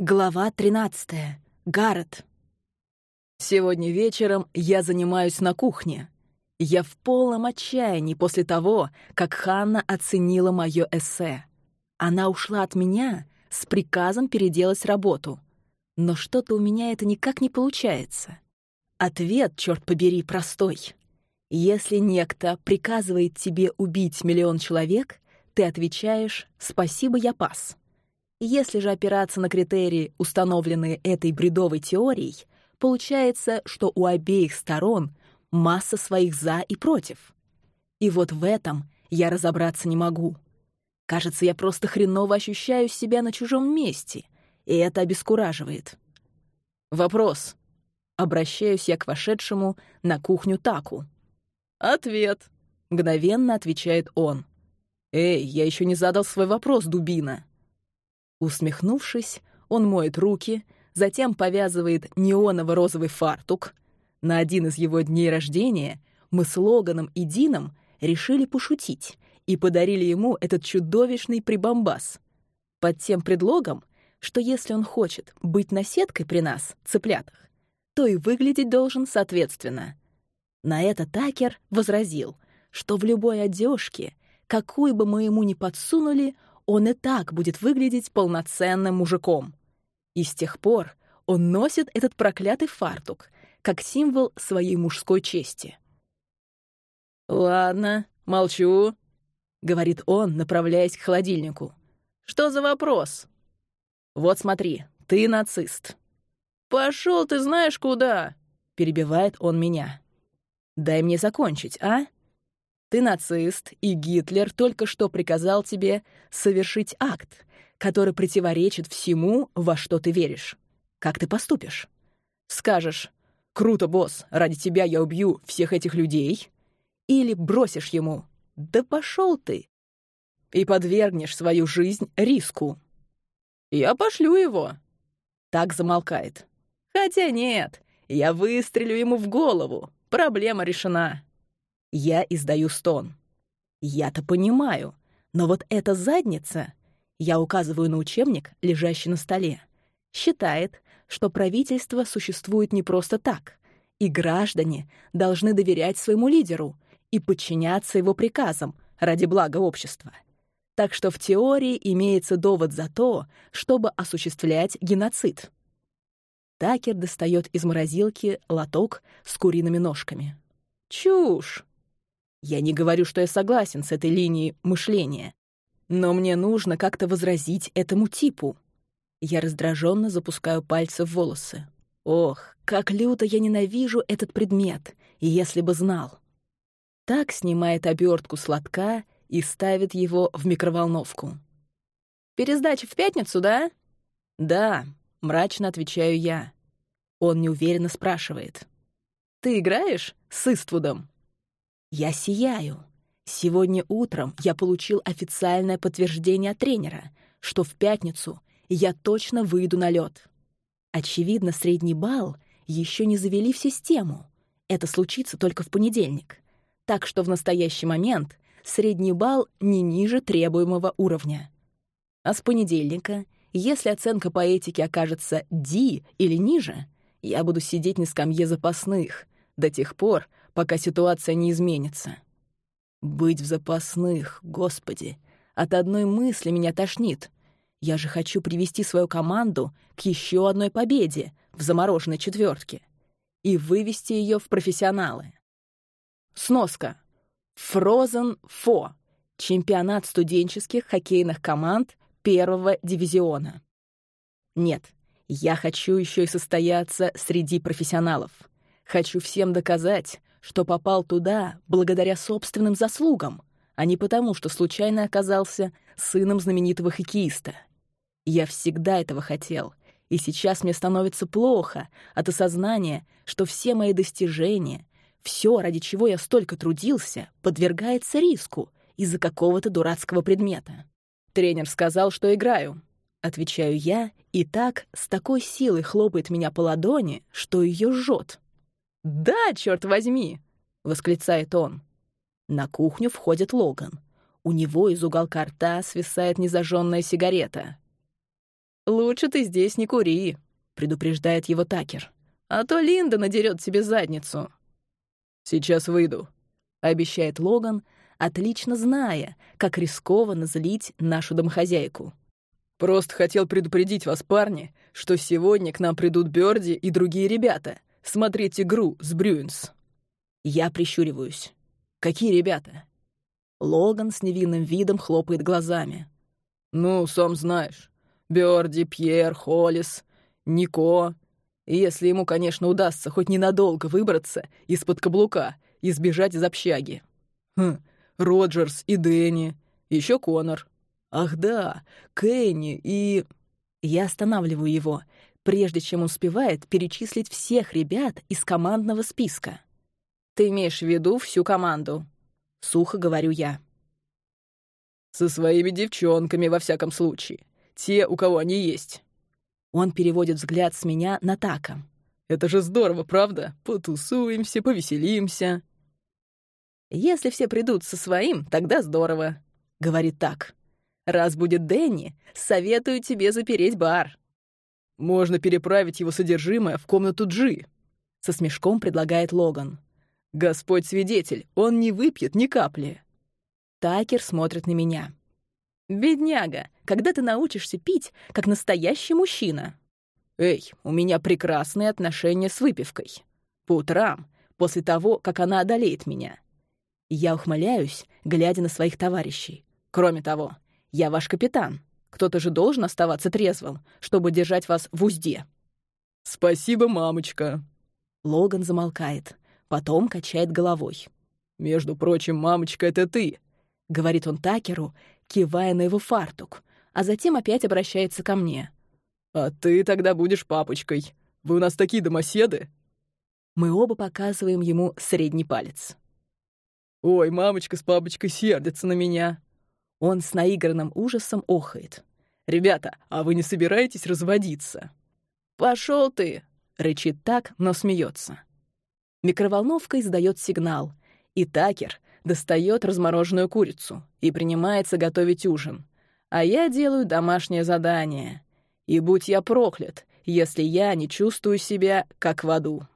Глава 13. Гаррет. Сегодня вечером я занимаюсь на кухне. Я в полном отчаянии после того, как Ханна оценила мое эссе. Она ушла от меня с приказом переделать работу. Но что-то у меня это никак не получается. Ответ, черт побери, простой. Если некто приказывает тебе убить миллион человек, ты отвечаешь «Спасибо, я пас». Если же опираться на критерии, установленные этой бредовой теорией, получается, что у обеих сторон масса своих «за» и «против». И вот в этом я разобраться не могу. Кажется, я просто хреново ощущаю себя на чужом месте, и это обескураживает. Вопрос. Обращаюсь я к вошедшему на кухню Таку. «Ответ», — мгновенно отвечает он. «Эй, я еще не задал свой вопрос, дубина». Усмехнувшись, он моет руки, затем повязывает неоново-розовый фартук. На один из его дней рождения мы с Логаном и Дином решили пошутить и подарили ему этот чудовищный прибамбас. Под тем предлогом, что если он хочет быть наседкой при нас, цыплятах, то и выглядеть должен соответственно. На это Такер возразил, что в любой одежке, какую бы мы ему ни подсунули, он и так будет выглядеть полноценным мужиком. И с тех пор он носит этот проклятый фартук как символ своей мужской чести. «Ладно, молчу», — говорит он, направляясь к холодильнику. «Что за вопрос?» «Вот смотри, ты нацист». «Пошел ты знаешь куда!» — перебивает он меня. «Дай мне закончить, а?» Ты нацист, и Гитлер только что приказал тебе совершить акт, который противоречит всему, во что ты веришь. Как ты поступишь? Скажешь, «Круто, босс, ради тебя я убью всех этих людей?» Или бросишь ему, «Да пошел ты!» и подвергнешь свою жизнь риску. «Я пошлю его!» Так замолкает. «Хотя нет, я выстрелю ему в голову. Проблема решена». Я издаю стон. Я-то понимаю, но вот эта задница, я указываю на учебник, лежащий на столе, считает, что правительство существует не просто так, и граждане должны доверять своему лидеру и подчиняться его приказам ради блага общества. Так что в теории имеется довод за то, чтобы осуществлять геноцид. Такер достает из морозилки лоток с куриными ножками. Чушь! Я не говорю, что я согласен с этой линией мышления, но мне нужно как-то возразить этому типу. Я раздраженно запускаю пальцы в волосы. Ох, как люто я ненавижу этот предмет, если бы знал. Так снимает обертку сладка и ставит его в микроволновку. «Пересдача в пятницу, да?» «Да», — мрачно отвечаю я. Он неуверенно спрашивает. «Ты играешь с Иствудом?» Я сияю. Сегодня утром я получил официальное подтверждение тренера, что в пятницу я точно выйду на лед. Очевидно, средний балл еще не завели в систему. Это случится только в понедельник. Так что в настоящий момент средний балл не ниже требуемого уровня. А с понедельника, если оценка по этике окажется D или ниже, я буду сидеть на скамье запасных до тех пор, пока ситуация не изменится. Быть в запасных, господи. От одной мысли меня тошнит. Я же хочу привести свою команду к еще одной победе в замороженной четвертке и вывести ее в профессионалы. Сноска. Frozen Фо. Чемпионат студенческих хоккейных команд первого дивизиона. Нет, я хочу еще и состояться среди профессионалов. Хочу всем доказать, что попал туда благодаря собственным заслугам, а не потому, что случайно оказался сыном знаменитого хоккеиста. Я всегда этого хотел, и сейчас мне становится плохо от осознания, что все мои достижения, все, ради чего я столько трудился, подвергается риску из-за какого-то дурацкого предмета. Тренер сказал, что играю. Отвечаю я, и так с такой силой хлопает меня по ладони, что ее жжет. «Да, черт возьми!» — восклицает он. На кухню входит Логан. У него из уголка рта свисает незажженная сигарета. «Лучше ты здесь не кури», — предупреждает его Такер. «А то Линда надерет тебе задницу». «Сейчас выйду», — обещает Логан, отлично зная, как рискованно злить нашу домохозяйку. «Просто хотел предупредить вас, парни, что сегодня к нам придут Бёрди и другие ребята смотреть игру с Брюинс». Я прищуриваюсь. «Какие ребята?» Логан с невинным видом хлопает глазами. «Ну, сам знаешь. Бёрди, Пьер, Холлис, Нико. Если ему, конечно, удастся хоть ненадолго выбраться из-под каблука и сбежать из общаги. Хм, Роджерс и Дэнни, еще Конор. Ах да, Кенни и... Я останавливаю его, прежде чем успевает перечислить всех ребят из командного списка. «Ты имеешь в виду всю команду?» — сухо говорю я. «Со своими девчонками, во всяком случае те, у кого они есть». Он переводит взгляд с меня на Така. «Это же здорово, правда? Потусуемся, повеселимся». «Если все придут со своим, тогда здорово», — говорит Так. «Раз будет Дэнни, советую тебе запереть бар». «Можно переправить его содержимое в комнату Джи», — со смешком предлагает Логан. «Господь свидетель, он не выпьет ни капли». Такер смотрит на меня. «Бедняга, когда ты научишься пить, как настоящий мужчина?» «Эй, у меня прекрасные отношения с выпивкой. По утрам, после того, как она одолеет меня. Я ухмыляюсь, глядя на своих товарищей. Кроме того, я ваш капитан. Кто-то же должен оставаться трезвым, чтобы держать вас в узде». «Спасибо, мамочка». Логан замолкает, потом качает головой. «Между прочим, мамочка, это ты», — говорит он Такеру, кивая на его фартук, а затем опять обращается ко мне. «А ты тогда будешь папочкой. Вы у нас такие домоседы!» Мы оба показываем ему средний палец. «Ой, мамочка с папочкой сердятся на меня!» Он с наигранным ужасом охает. «Ребята, а вы не собираетесь разводиться?» «Пошел ты!» — рычит так, но смеется. Микроволновка издает сигнал, и Такер достает размороженную курицу и принимается готовить ужин. А я делаю домашнее задание. И будь я проклят, если я не чувствую себя как в аду.